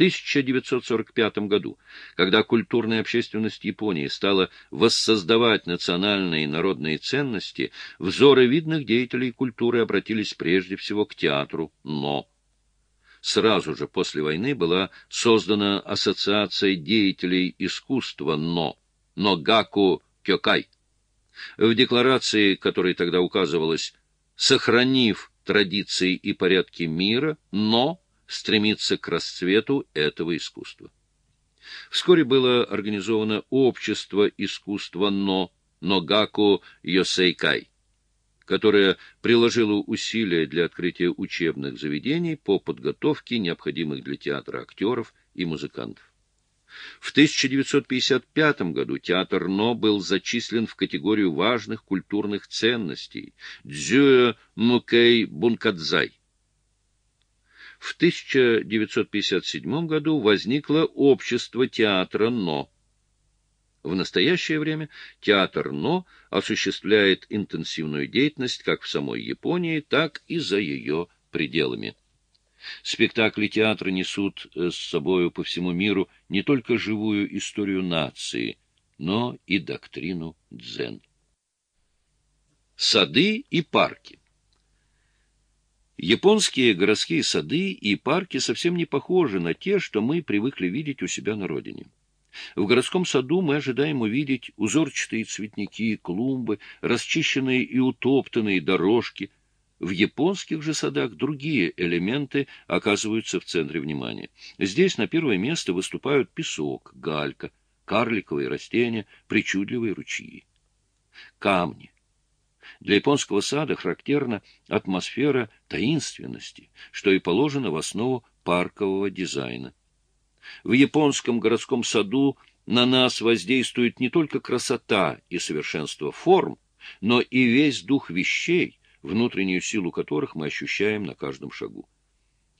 1945 году, когда культурная общественность Японии стала воссоздавать национальные и народные ценности, взоры видных деятелей культуры обратились прежде всего к театру «Но». Сразу же после войны была создана Ассоциация деятелей искусства «Но», «Ногаку Кёкай». В декларации, которой тогда указывалось «сохранив традиции и порядки мира, но стремиться к расцвету этого искусства». Вскоре было организовано Общество искусства «Но», «Ногаку Йосейкай» которая приложила усилия для открытия учебных заведений по подготовке необходимых для театра актеров и музыкантов. В 1955 году театр НО был зачислен в категорию важных культурных ценностей Дзюэ Мукей Бункадзай. В 1957 году возникло общество театра НО. В настоящее время театр НО осуществляет интенсивную деятельность как в самой Японии, так и за ее пределами. Спектакли театра несут э, с собою по всему миру не только живую историю нации, но и доктрину дзен. Сады и парки Японские городские сады и парки совсем не похожи на те, что мы привыкли видеть у себя на родине. В городском саду мы ожидаем увидеть узорчатые цветники, клумбы, расчищенные и утоптанные дорожки. В японских же садах другие элементы оказываются в центре внимания. Здесь на первое место выступают песок, галька, карликовые растения, причудливые ручьи. Камни. Для японского сада характерна атмосфера таинственности, что и положено в основу паркового дизайна. В японском городском саду на нас воздействует не только красота и совершенство форм, но и весь дух вещей, внутреннюю силу которых мы ощущаем на каждом шагу.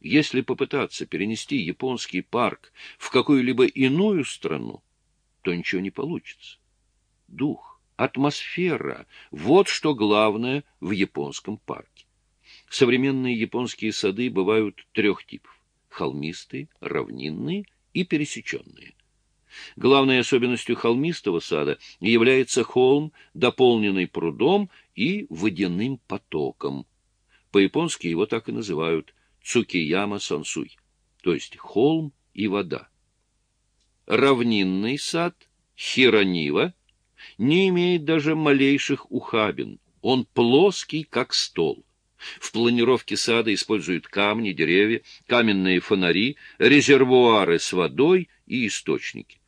Если попытаться перенести японский парк в какую-либо иную страну, то ничего не получится. Дух, атмосфера — вот что главное в японском парке. Современные японские сады бывают трех типов холмистые, равнинные и пересеченные. Главной особенностью холмистого сада является холм, дополненный прудом и водяным потоком. По-японски его так и называют Цукияма-сансуй, то есть холм и вода. Равнинный сад, хиронива, не имеет даже малейших ухабин, он плоский, как стол. В планировке сада используют камни, деревья, каменные фонари, резервуары с водой и источники.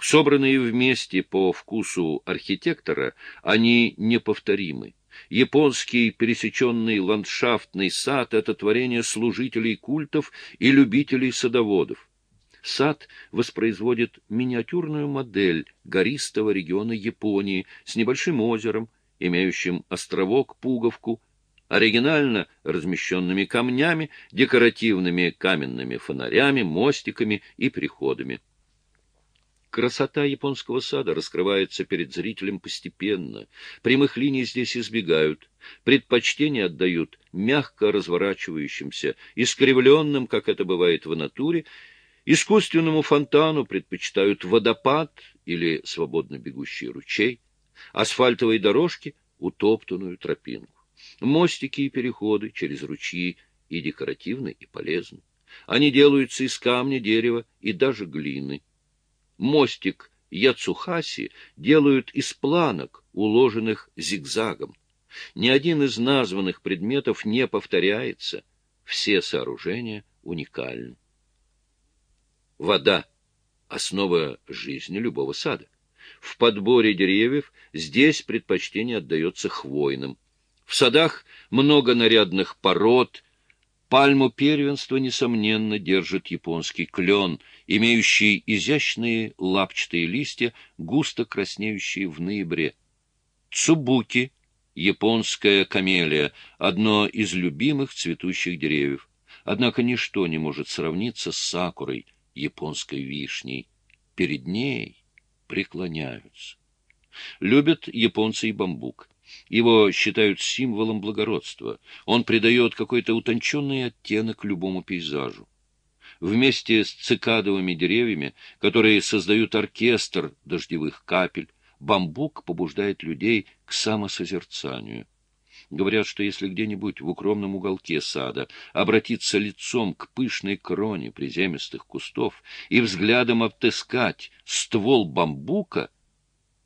Собранные вместе по вкусу архитектора, они неповторимы. Японский пересеченный ландшафтный сад — это творение служителей культов и любителей садоводов. Сад воспроизводит миниатюрную модель гористого региона Японии с небольшим озером, имеющим островок-пуговку, оригинально размещенными камнями, декоративными каменными фонарями, мостиками и приходами. Красота японского сада раскрывается перед зрителем постепенно. Прямых линий здесь избегают. Предпочтение отдают мягко разворачивающимся, искривленным, как это бывает в натуре, искусственному фонтану предпочитают водопад или свободно бегущий ручей, асфальтовой дорожки — утоптанную тропинку. Мостики и переходы через ручьи и декоративны, и полезны. Они делаются из камня, дерева и даже глины. Мостик Яцухаси делают из планок, уложенных зигзагом. Ни один из названных предметов не повторяется. Все сооружения уникальны. Вода — основа жизни любого сада. В подборе деревьев здесь предпочтение отдается хвойным. В садах много нарядных пород. Пальму первенства, несомненно, держит японский клен, имеющий изящные лапчатые листья, густо краснеющие в ноябре. Цубуки, японская камелия, одно из любимых цветущих деревьев. Однако ничто не может сравниться с сакурой, японской вишней. Перед ней преклоняются. Любят японцы и бамбук. Его считают символом благородства. Он придает какой-то утонченный оттенок любому пейзажу. Вместе с цикадовыми деревьями, которые создают оркестр дождевых капель, бамбук побуждает людей к самосозерцанию. Говорят, что если где-нибудь в укромном уголке сада обратиться лицом к пышной кроне приземистых кустов и взглядом обтыскать ствол бамбука,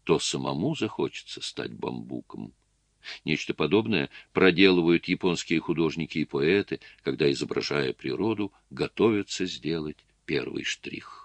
то самому захочется стать бамбуком. Нечто подобное проделывают японские художники и поэты, когда, изображая природу, готовятся сделать первый штрих.